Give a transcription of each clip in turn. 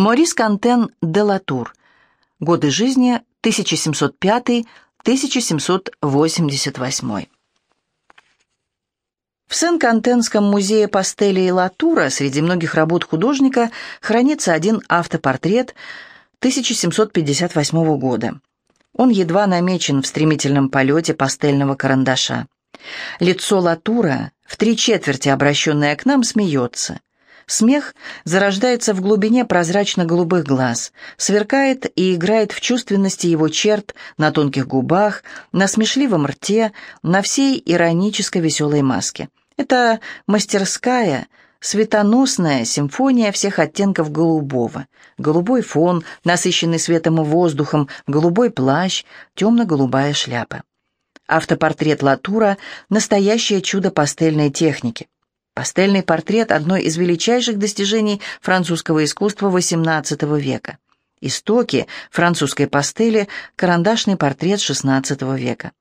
Морис Кантен де Латур. Годы жизни 1705-1788. В Сен-Кантенском музее пастели и Латура среди многих работ художника хранится один автопортрет 1758 года. Он едва намечен в стремительном полете пастельного карандаша. Лицо Латура, в три четверти обращенное к нам, смеется. Смех зарождается в глубине прозрачно-голубых глаз, сверкает и играет в чувственности его черт на тонких губах, на смешливом рте, на всей иронической веселой маске. Это мастерская, светоносная симфония всех оттенков голубого. Голубой фон, насыщенный светом и воздухом, голубой плащ, темно-голубая шляпа. Автопортрет Латура – настоящее чудо пастельной техники. Пастельный портрет – одно из величайших достижений французского искусства XVIII века. Истоки французской пастели – карандашный портрет XVI века.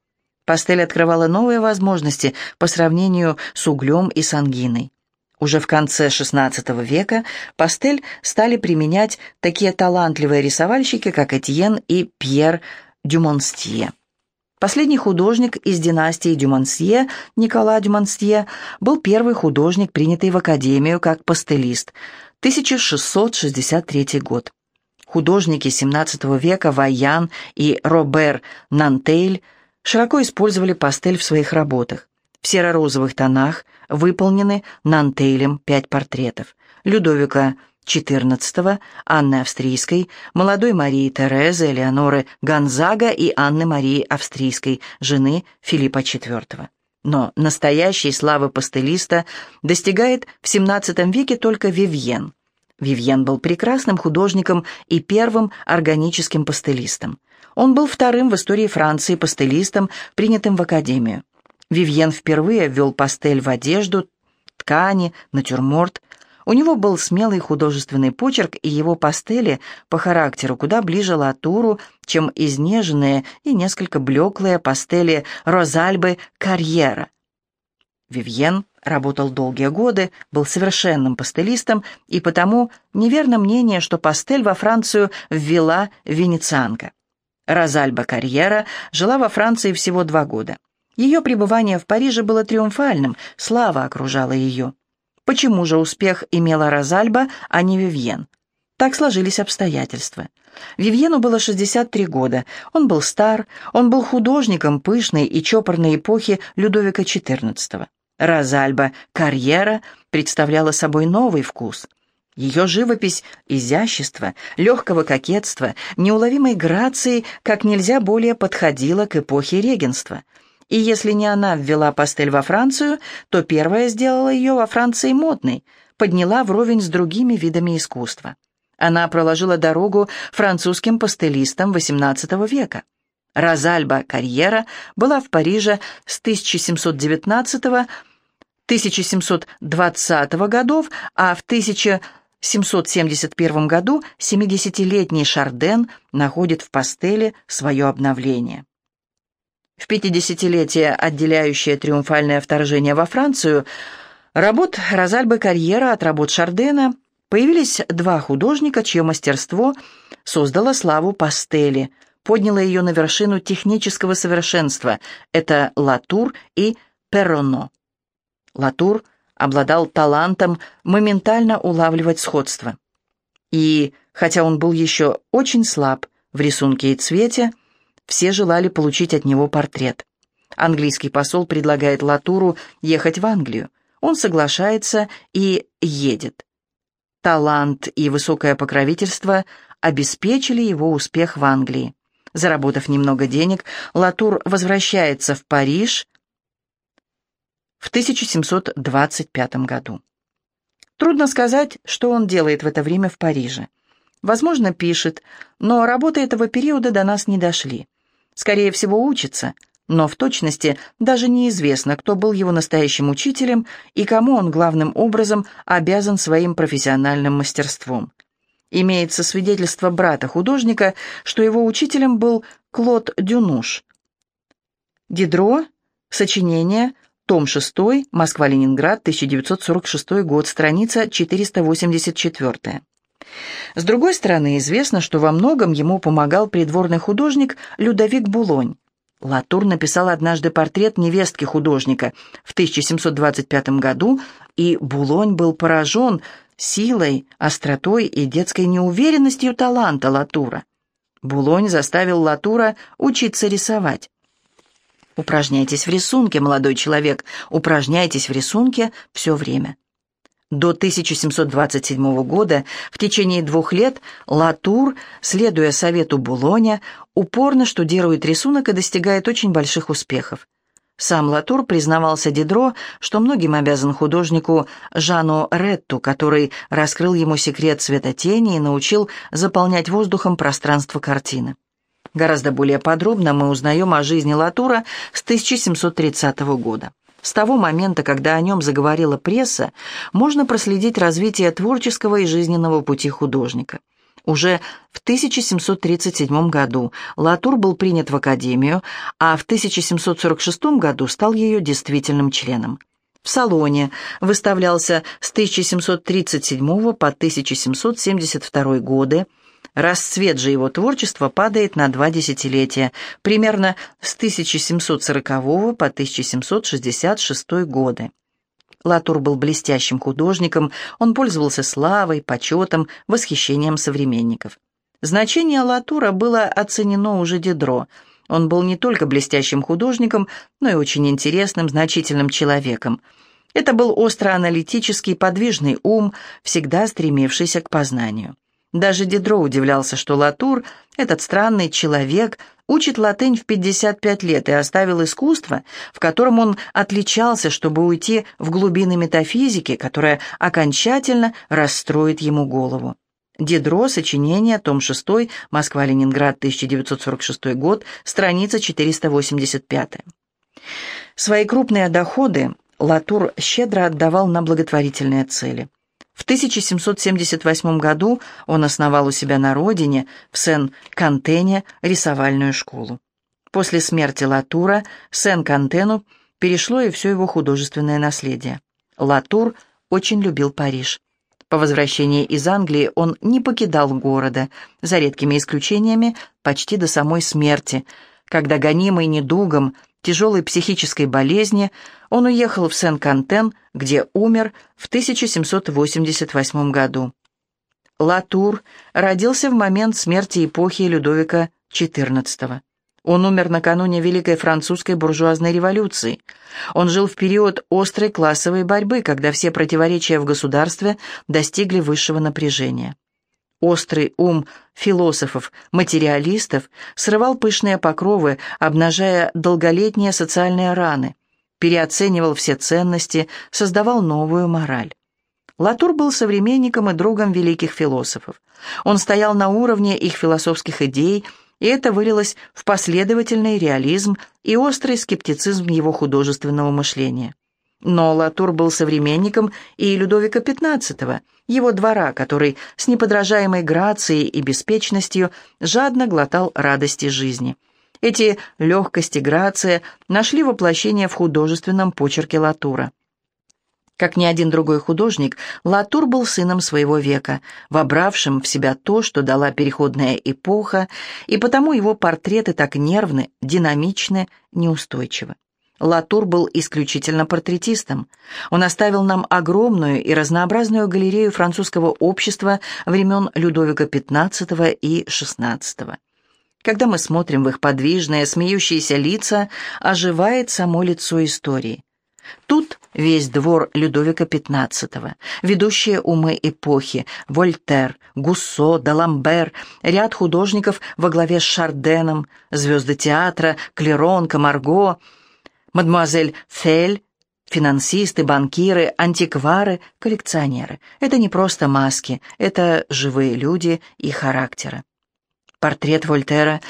Пастель открывала новые возможности по сравнению с углем и сангиной. Уже в конце XVI века пастель стали применять такие талантливые рисовальщики, как Этьен и Пьер Дюмонстье. Последний художник из династии Дюмансье, Никола Дюмансье, был первый художник, принятый в Академию как пастелист, 1663 год. Художники XVII века Вайян и Робер Нантейль широко использовали пастель в своих работах. В серо-розовых тонах выполнены Нантейлем пять портретов. Людовика XIV, Анны Австрийской, молодой Марии Терезы, Элеоноры Гонзага и Анны Марии Австрийской, жены Филиппа IV. Но настоящей славы пастелиста достигает в XVII веке только Вивьен. Вивьен был прекрасным художником и первым органическим пастелистом. Он был вторым в истории Франции пастелистом, принятым в Академию. Вивьен впервые ввел пастель в одежду, ткани, натюрморт. У него был смелый художественный почерк, и его пастели по характеру куда ближе латуру, чем изнеженные и несколько блеклые пастели Розальбы Карьера. Вивьен работал долгие годы, был совершенным пастелистом, и потому неверно мнение, что пастель во Францию ввела венецианка. Розальба Карьера жила во Франции всего два года. Ее пребывание в Париже было триумфальным, слава окружала ее. Почему же успех имела Розальба, а не Вивьен? Так сложились обстоятельства. Вивьену было 63 года, он был стар, он был художником пышной и чопорной эпохи Людовика XIV. Розальба «Карьера» представляла собой новый вкус. Ее живопись изящества, легкого кокетства, неуловимой грации как нельзя более подходила к эпохе регенства – и если не она ввела пастель во Францию, то первая сделала ее во Франции модной, подняла вровень с другими видами искусства. Она проложила дорогу французским пастелистам XVIII века. Розальба Карьера была в Париже с 1719-1720 годов, а в 1771 году 70-летний Шарден находит в пастели свое обновление. В 50-летие, отделяющее триумфальное вторжение во Францию, работ Розальбы Карьера от работ Шардена появились два художника, чье мастерство создало славу пастели, подняло ее на вершину технического совершенства. Это Латур и Перроно. Латур обладал талантом моментально улавливать сходство. И, хотя он был еще очень слаб в рисунке и цвете, все желали получить от него портрет. Английский посол предлагает Латуру ехать в Англию. Он соглашается и едет. Талант и высокое покровительство обеспечили его успех в Англии. Заработав немного денег, Латур возвращается в Париж в 1725 году. Трудно сказать, что он делает в это время в Париже. Возможно, пишет, но работы этого периода до нас не дошли. Скорее всего, учится, но в точности даже неизвестно, кто был его настоящим учителем и кому он главным образом обязан своим профессиональным мастерством. Имеется свидетельство брата художника, что его учителем был Клод Дюнуш. Дидро, сочинение, том 6, Москва-Ленинград, 1946 год, страница 484. С другой стороны, известно, что во многом ему помогал придворный художник Людовик Булонь. Латур написал однажды портрет невестки художника в 1725 году, и Булонь был поражен силой, остротой и детской неуверенностью таланта Латура. Булонь заставил Латура учиться рисовать. Упражняйтесь в рисунке, молодой человек, упражняйтесь в рисунке все время. До 1727 года, в течение двух лет, Латур, следуя совету Булоня, упорно штудирует рисунок и достигает очень больших успехов. Сам Латур признавался Дидро, что многим обязан художнику Жану Ретту, который раскрыл ему секрет светотени и научил заполнять воздухом пространство картины. Гораздо более подробно мы узнаем о жизни Латура с 1730 года. С того момента, когда о нем заговорила пресса, можно проследить развитие творческого и жизненного пути художника. Уже в 1737 году Латур был принят в Академию, а в 1746 году стал ее действительным членом. В салоне выставлялся с 1737 по 1772 годы, Расцвет же его творчества падает на два десятилетия, примерно с 1740 по 1766 годы. Латур был блестящим художником, он пользовался славой, почетом, восхищением современников. Значение Латура было оценено уже Дидро. Он был не только блестящим художником, но и очень интересным, значительным человеком. Это был остро-аналитический, подвижный ум, всегда стремившийся к познанию. Даже Дидро удивлялся, что Латур, этот странный человек, учит латынь в 55 лет и оставил искусство, в котором он отличался, чтобы уйти в глубины метафизики, которая окончательно расстроит ему голову. Дидро, сочинение, том 6, Москва-Ленинград, 1946 год, страница 485. Свои крупные доходы Латур щедро отдавал на благотворительные цели. В 1778 году он основал у себя на родине, в Сен-Кантене, рисовальную школу. После смерти Латура Сен-Кантену перешло и все его художественное наследие. Латур очень любил Париж. По возвращении из Англии он не покидал города, за редкими исключениями, почти до самой смерти, когда гонимый недугом, тяжелой психической болезни, он уехал в Сен-Кантен, где умер в 1788 году. Латур родился в момент смерти эпохи Людовика XIV. Он умер накануне Великой Французской буржуазной революции. Он жил в период острой классовой борьбы, когда все противоречия в государстве достигли высшего напряжения. Острый ум философов-материалистов срывал пышные покровы, обнажая долголетние социальные раны, переоценивал все ценности, создавал новую мораль. Латур был современником и другом великих философов. Он стоял на уровне их философских идей, и это вылилось в последовательный реализм и острый скептицизм его художественного мышления. Но Латур был современником и Людовика XV, его двора, который с неподражаемой грацией и беспечностью жадно глотал радости жизни. Эти легкость и грация нашли воплощение в художественном почерке Латура. Как ни один другой художник, Латур был сыном своего века, вобравшим в себя то, что дала переходная эпоха, и потому его портреты так нервны, динамичны, неустойчивы. Латур был исключительно портретистом. Он оставил нам огромную и разнообразную галерею французского общества времен Людовика XV и XVI. Когда мы смотрим в их подвижные, смеющиеся лица, оживает само лицо истории. Тут весь двор Людовика XV, ведущие умы эпохи, Вольтер, Гуссо, Даламбер, ряд художников во главе с Шарденом, звезды театра, Клерон, Камарго — Мадемуазель Фель, финансисты, банкиры, антиквары, коллекционеры. Это не просто маски, это живые люди и характеры. Портрет Вольтера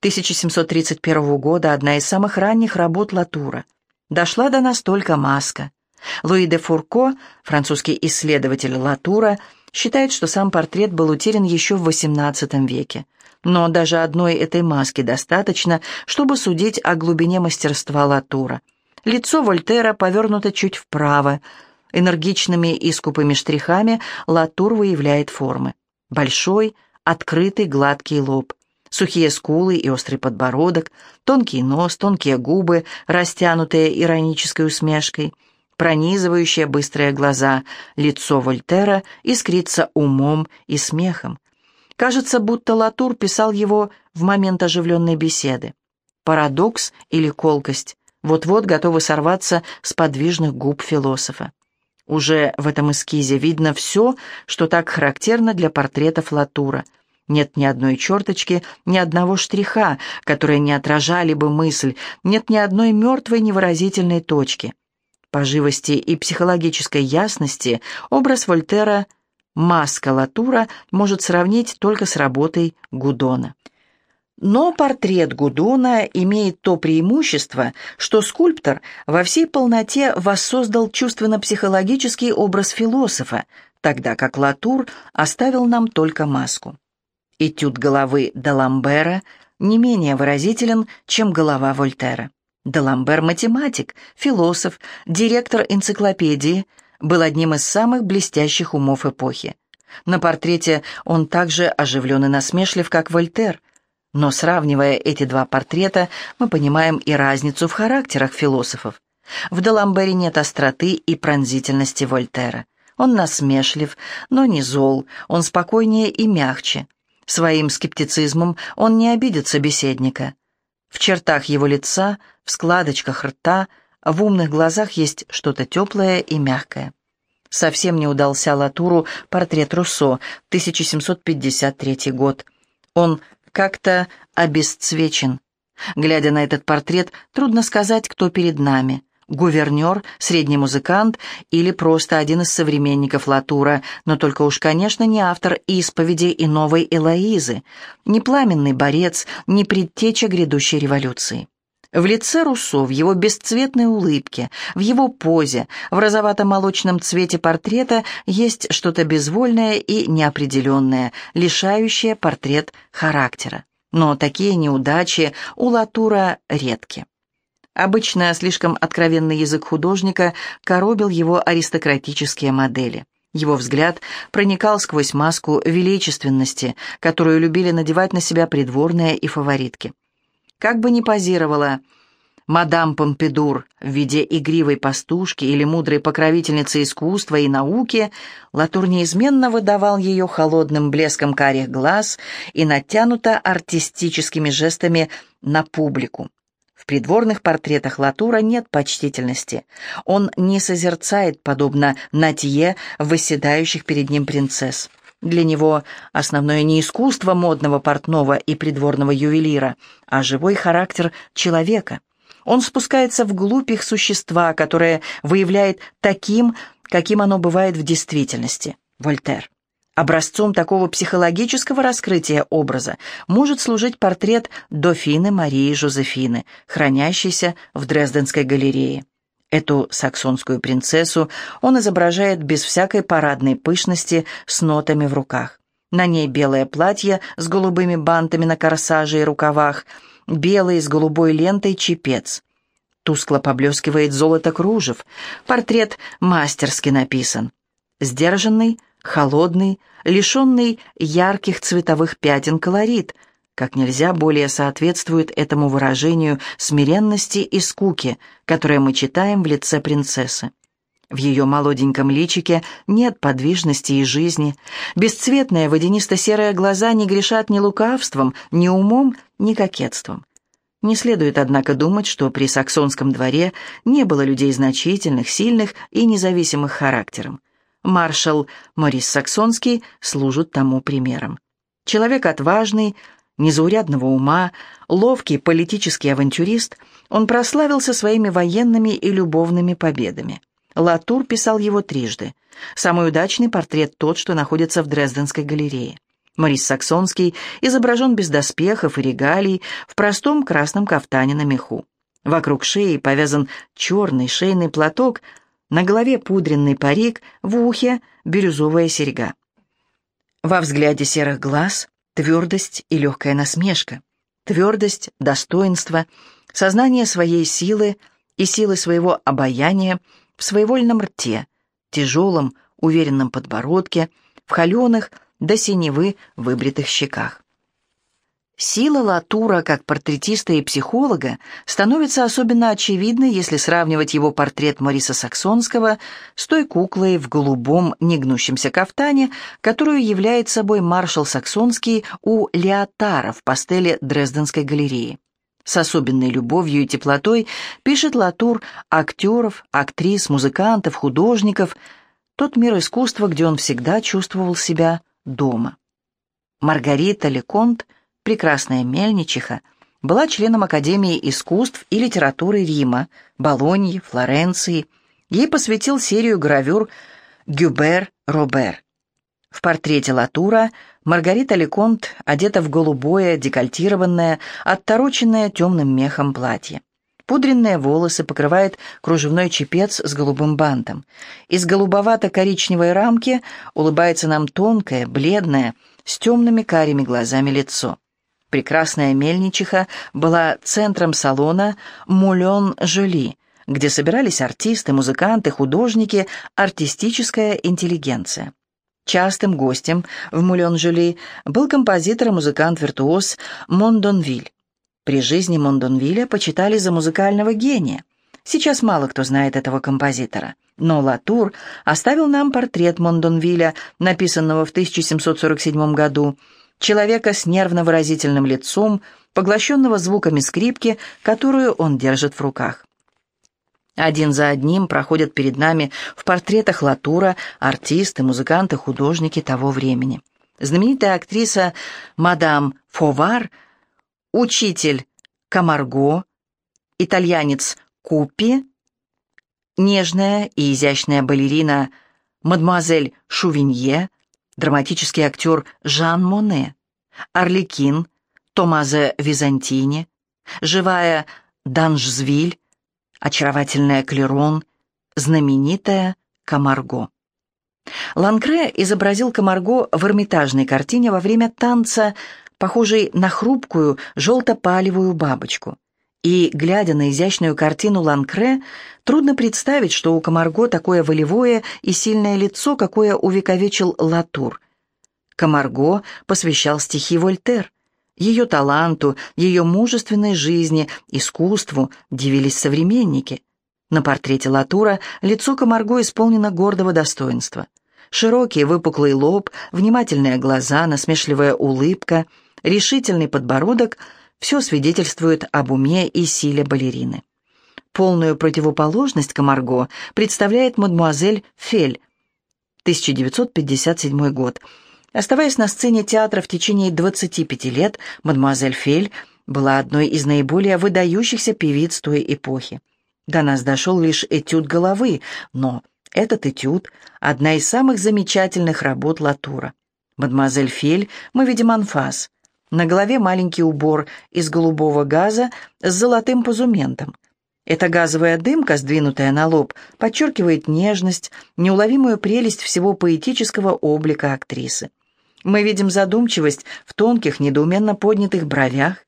1731 года – одна из самых ранних работ Латура. Дошла до нас только маска. Луи де Фурко, французский исследователь Латура, считает, что сам портрет был утерян еще в XVIII веке. Но даже одной этой маски достаточно, чтобы судить о глубине мастерства Латура. Лицо Вольтера повернуто чуть вправо. Энергичными и скупыми штрихами Латур выявляет формы. Большой, открытый, гладкий лоб, сухие скулы и острый подбородок, тонкий нос, тонкие губы, растянутые иронической усмешкой, пронизывающие быстрые глаза, лицо Вольтера искрится умом и смехом. Кажется, будто Латур писал его в момент оживленной беседы. Парадокс или колкость вот-вот готовы сорваться с подвижных губ философа. Уже в этом эскизе видно все, что так характерно для портретов Латура. Нет ни одной черточки, ни одного штриха, которые не отражали бы мысль, нет ни одной мертвой невыразительной точки. По живости и психологической ясности образ Вольтера «Маска Латура» может сравнить только с работой Гудона. Но портрет Гудона имеет то преимущество, что скульптор во всей полноте воссоздал чувственно-психологический образ философа, тогда как Латур оставил нам только маску. Этюд головы Даламбера не менее выразителен, чем голова Вольтера. Даламбер – математик, философ, директор энциклопедии, был одним из самых блестящих умов эпохи. На портрете он также оживлен и насмешлив, как Вольтер – но сравнивая эти два портрета, мы понимаем и разницу в характерах философов. В Даламбере нет остроты и пронзительности Вольтера. Он насмешлив, но не зол, он спокойнее и мягче. Своим скептицизмом он не обидит собеседника. В чертах его лица, в складочках рта, в умных глазах есть что-то теплое и мягкое. Совсем не удался Латуру портрет Руссо, 1753 год. Он как-то обесцвечен. Глядя на этот портрет, трудно сказать, кто перед нами. Гувернер, средний музыкант или просто один из современников Латура, но только уж, конечно, не автор исповеди и новой Элоизы, не пламенный борец, не предтеча грядущей революции. В лице Руссо, в его бесцветной улыбке, в его позе, в розовато-молочном цвете портрета есть что-то безвольное и неопределенное, лишающее портрет характера. Но такие неудачи у Латура редки. Обычно слишком откровенный язык художника коробил его аристократические модели. Его взгляд проникал сквозь маску величественности, которую любили надевать на себя придворные и фаворитки. Как бы ни позировала мадам Помпидур в виде игривой пастушки или мудрой покровительницы искусства и науки, Латур неизменно выдавал ее холодным блеском карих глаз и натянуто артистическими жестами на публику. В придворных портретах Латура нет почтительности. Он не созерцает, подобно Натье, восседающих перед ним принцесс. Для него основное не искусство модного портного и придворного ювелира, а живой характер человека. Он спускается вглубь их существа, которое выявляет таким, каким оно бывает в действительности. Вольтер. Образцом такого психологического раскрытия образа может служить портрет дофины Марии Жозефины, хранящийся в Дрезденской галерее. Эту саксонскую принцессу он изображает без всякой парадной пышности с нотами в руках. На ней белое платье с голубыми бантами на корсаже и рукавах, белый с голубой лентой чепец. Тускло поблескивает золото кружев. Портрет мастерски написан. Сдержанный, холодный, лишенный ярких цветовых пятен колорит – как нельзя более соответствует этому выражению смиренности и скуки, которое мы читаем в лице принцессы. В ее молоденьком личике нет подвижности и жизни. Бесцветные водянисто-серые глаза не грешат ни лукавством, ни умом, ни кокетством. Не следует, однако, думать, что при саксонском дворе не было людей значительных, сильных и независимых характером. Маршал Морис Саксонский служит тому примером. Человек отважный, Незаурядного ума, ловкий политический авантюрист, он прославился своими военными и любовными победами. Латур писал его трижды. Самый удачный портрет тот, что находится в Дрезденской галерее. Морис Саксонский изображен без доспехов и регалий, в простом красном кафтане на меху. Вокруг шеи повязан черный шейный платок, на голове пудренный парик, в ухе бирюзовая серьга. Во взгляде серых глаз твердость и легкая насмешка, твердость, достоинство, сознание своей силы и силы своего обаяния в своевольном рте, тяжелом, уверенном подбородке, в холеных, до синевы выбритых щеках. Сила Латура как портретиста и психолога становится особенно очевидной, если сравнивать его портрет Мариса Саксонского с той куклой в голубом негнущемся кафтане, которую являет собой маршал Саксонский у Леотара в пастели Дрезденской галереи. С особенной любовью и теплотой пишет Латур актеров, актрис, музыкантов, художников, тот мир искусства, где он всегда чувствовал себя дома. Маргарита Леконт – прекрасная мельничиха, была членом Академии искусств и литературы Рима, Болоньи, Флоренции. Ей посвятил серию гравюр Гюбер Робер. В портрете Латура Маргарита Леконт одета в голубое, декольтированное, оттороченное темным мехом платье. Пудренные волосы покрывает кружевной чепец с голубым бантом. Из голубовато-коричневой рамки улыбается нам тонкое, бледное, с темными карими глазами лицо. Прекрасная мельничиха была центром салона «Мулен Жоли», где собирались артисты, музыканты, художники, артистическая интеллигенция. Частым гостем в Мулен-Жюли был композитор и музыкант-виртуоз Мондонвиль. При жизни Мондонвилля почитали за музыкального гения. Сейчас мало кто знает этого композитора. Но Латур оставил нам портрет Мондонвилля, написанного в 1747 году, человека с нервно-выразительным лицом, поглощенного звуками скрипки, которую он держит в руках. Один за одним проходят перед нами в портретах Латура артисты, музыканты, художники того времени. Знаменитая актриса мадам Фовар, учитель Камарго, итальянец Купи, нежная и изящная балерина мадемуазель Шувинье, драматический актер Жан Моне, Орликин, Томазо Византини, живая Данжзвиль, очаровательная Клерон, знаменитая Камарго. Ланкре изобразил Камарго в эрмитажной картине во время танца, похожей на хрупкую желто-палевую бабочку. И, глядя на изящную картину Ланкре, трудно представить, что у Камарго такое волевое и сильное лицо, какое увековечил Латур. Камарго посвящал стихи Вольтер. Ее таланту, ее мужественной жизни, искусству дивились современники. На портрете Латура лицо Камарго исполнено гордого достоинства. Широкий выпуклый лоб, внимательные глаза, насмешливая улыбка, решительный подбородок — все свидетельствует об уме и силе балерины. Полную противоположность Камарго представляет мадмуазель Фель, 1957 год. Оставаясь на сцене театра в течение 25 лет, мадмуазель Фель была одной из наиболее выдающихся певиц той эпохи. До нас дошел лишь этюд головы, но этот этюд – одна из самых замечательных работ Латура. Мадемуазель Фель мы видим анфас, на голове маленький убор из голубого газа с золотым позументом. Эта газовая дымка, сдвинутая на лоб, подчеркивает нежность, неуловимую прелесть всего поэтического облика актрисы. Мы видим задумчивость в тонких, недоуменно поднятых бровях,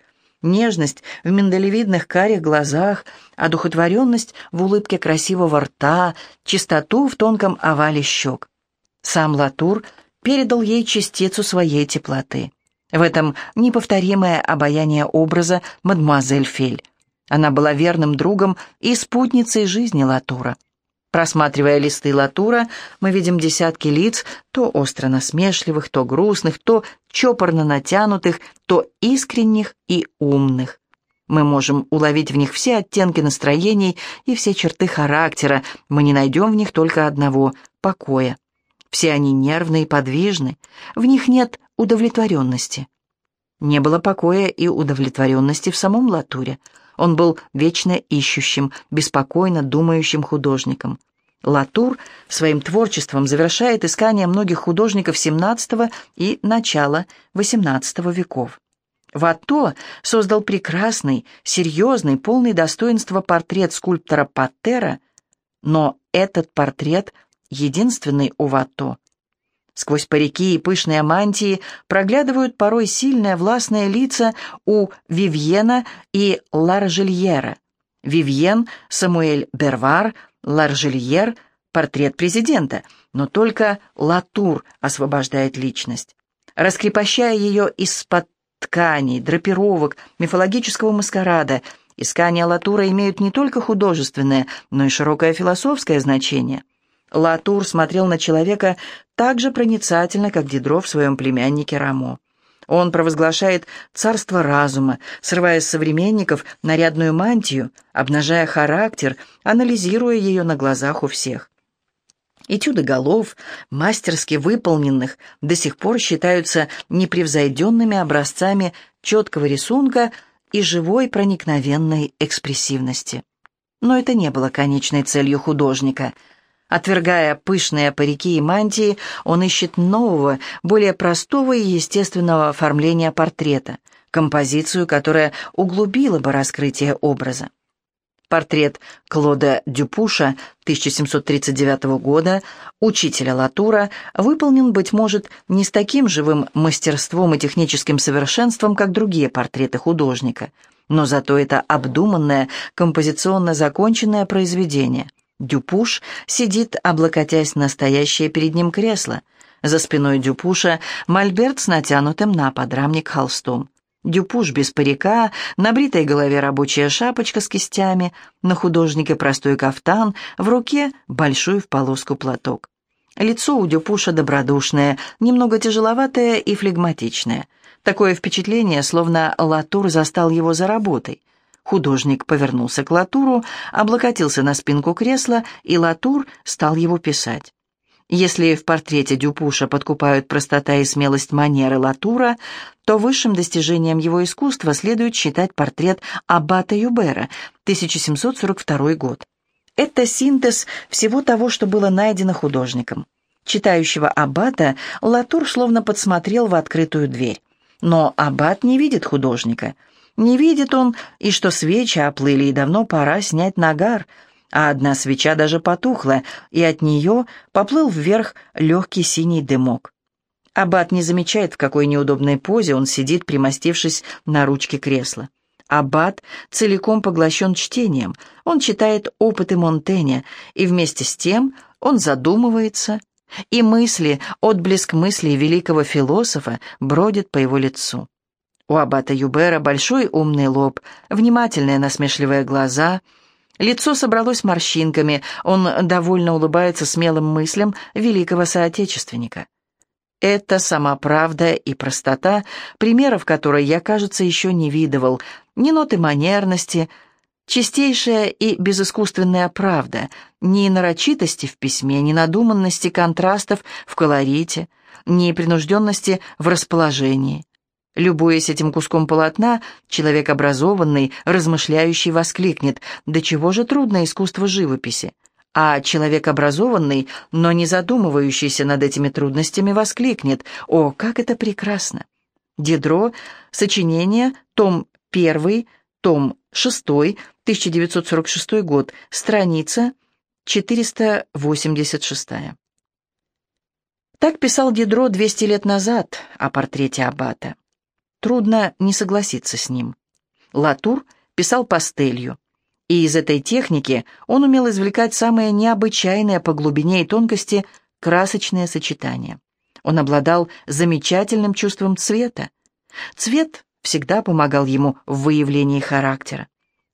нежность в миндалевидных карих глазах, одухотворенность в улыбке красивого рта, чистоту в тонком овале щек. Сам Латур передал ей частицу своей теплоты. В этом неповторимое обаяние образа мадемуазель Фель. Она была верным другом и спутницей жизни Латура. Просматривая листы Латура, мы видим десятки лиц, то остро насмешливых, то грустных, то чопорно натянутых, то искренних и умных. Мы можем уловить в них все оттенки настроений и все черты характера, мы не найдем в них только одного — покоя. Все они нервны и подвижны, в них нет удовлетворенности. Не было покоя и удовлетворенности в самом Латуре. Он был вечно ищущим, беспокойно думающим художником. Латур своим творчеством завершает искание многих художников XVII и начала XVIII веков. Ватто создал прекрасный, серьезный, полный достоинства портрет скульптора Паттера, но этот портрет единственный у Ватто. Сквозь парики и пышные мантии проглядывают порой сильные властные лица у Вивьена и Ларжельера. Вивьен, Самуэль Бервар, Ларжельер — портрет президента, но только Латур освобождает личность. раскрепощая ее из-под тканей, драпировок, мифологического маскарада. Искания Латура имеют не только художественное, но и широкое философское значение. Латур смотрел на человека так же проницательно, как Дидро в своем племяннике Рамо. Он провозглашает царство разума, срывая с современников нарядную мантию, обнажая характер, анализируя ее на глазах у всех. Этюды голов, мастерски выполненных, до сих пор считаются непревзойденными образцами четкого рисунка и живой проникновенной экспрессивности. Но это не было конечной целью художника. Отвергая пышные парики и мантии, он ищет нового, более простого и естественного оформления портрета, композицию, которая углубила бы раскрытие образа. Портрет Клода Дюпуша 1739 года, учителя Латура, выполнен, быть может, не с таким живым мастерством и техническим совершенством, как другие портреты художника, но зато это обдуманное, композиционно законченное произведение. Дюпуш сидит, облокотясь на стоящее перед ним кресло. За спиной Дюпуша мольберт с натянутым на подрамник холстом. Дюпуш без парика, на бритой голове рабочая шапочка с кистями, на художнике простой кафтан, в руке большой в полоску платок. Лицо у Дюпуша добродушное, немного тяжеловатое и флегматичное. Такое впечатление, словно Латур застал его за работой. Художник повернулся к Латуру, облокотился на спинку кресла, и Латур стал его писать. Если в портрете Дюпуша подкупают простота и смелость манеры Латура, то высшим достижением его искусства следует считать портрет Аббата Юбера, 1742 год. Это синтез всего того, что было найдено художником. Читающего Аббата Латур словно подсмотрел в открытую дверь. Но Аббат не видит художника. Не видит он, и что свечи оплыли, и давно пора снять нагар – а одна свеча даже потухла, и от нее поплыл вверх легкий синий дымок. Аббат не замечает, в какой неудобной позе он сидит, примостившись на ручке кресла. Аббат целиком поглощен чтением, он читает опыты Монтэня, и вместе с тем он задумывается, и мысли, отблеск мыслей великого философа бродит по его лицу. У аббата Юбера большой умный лоб, внимательные насмешливые глаза — Лицо собралось морщинками, он довольно улыбается смелым мыслям великого соотечественника. Это сама правда и простота, примеров которой я, кажется, еще не видывал, ни ноты манерности, чистейшая и безыскусственная правда, ни нарочитости в письме, ни надуманности контрастов в колорите, ни принужденности в расположении. Любуясь этим куском полотна, человек образованный, размышляющий, воскликнет «Да чего же трудно искусство живописи?» А человек образованный, но не задумывающийся над этими трудностями, воскликнет «О, как это прекрасно!» Дидро, сочинение, том 1, том 6, 1946 год, страница 486. Так писал Дидро 200 лет назад о портрете Аббата. Трудно не согласиться с ним. Латур писал пастелью, и из этой техники он умел извлекать самые необычайные по глубине и тонкости красочные сочетания. Он обладал замечательным чувством цвета. Цвет всегда помогал ему в выявлении характера.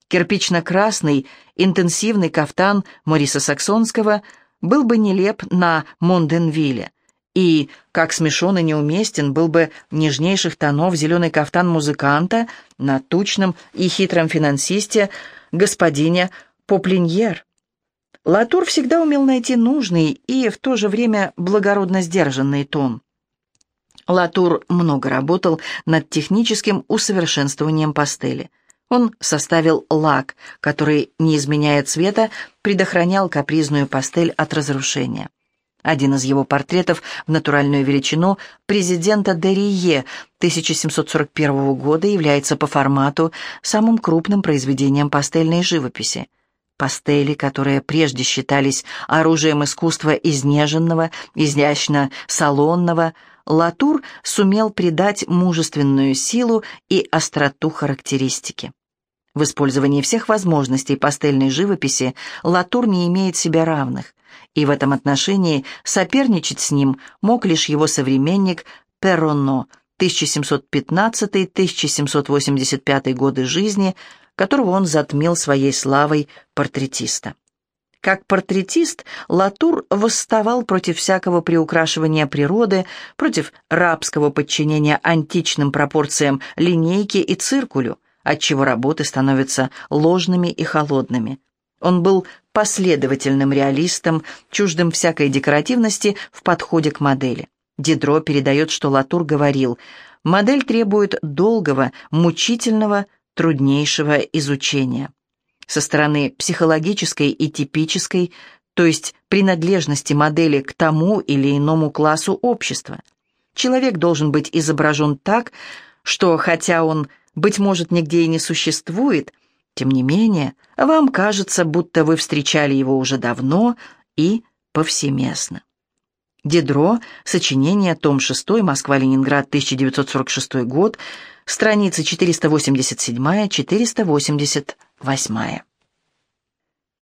Кирпично-красный, интенсивный кафтан Мориса Саксонского был бы нелеп на Монденвилле, и, как смешон и неуместен, был бы нежнейших тонов зеленый кафтан музыканта на тучном и хитром финансисте господине Поплиньер. Латур всегда умел найти нужный и в то же время благородно сдержанный тон. Латур много работал над техническим усовершенствованием пастели. Он составил лак, который, не изменяя цвета, предохранял капризную пастель от разрушения. Один из его портретов в натуральную величину президента Дерие 1741 года является по формату самым крупным произведением пастельной живописи. Пастели, которые прежде считались оружием искусства изнеженного, изящно-салонного, Латур сумел придать мужественную силу и остроту характеристики. В использовании всех возможностей пастельной живописи Латур не имеет себе равных и в этом отношении соперничать с ним мог лишь его современник Перронно, 1715-1785 годы жизни, которого он затмил своей славой портретиста. Как портретист Латур восставал против всякого приукрашивания природы, против рабского подчинения античным пропорциям линейки и циркулю, отчего работы становятся ложными и холодными. Он был последовательным реалистом, чуждым всякой декоративности в подходе к модели. Дидро передает, что Латур говорил, «Модель требует долгого, мучительного, труднейшего изучения» со стороны психологической и типической, то есть принадлежности модели к тому или иному классу общества. Человек должен быть изображен так, что, хотя он, быть может, нигде и не существует, тем не менее, вам кажется, будто вы встречали его уже давно и повсеместно. Дидро, сочинение, том 6, Москва-Ленинград, 1946 год, страницы 487-488.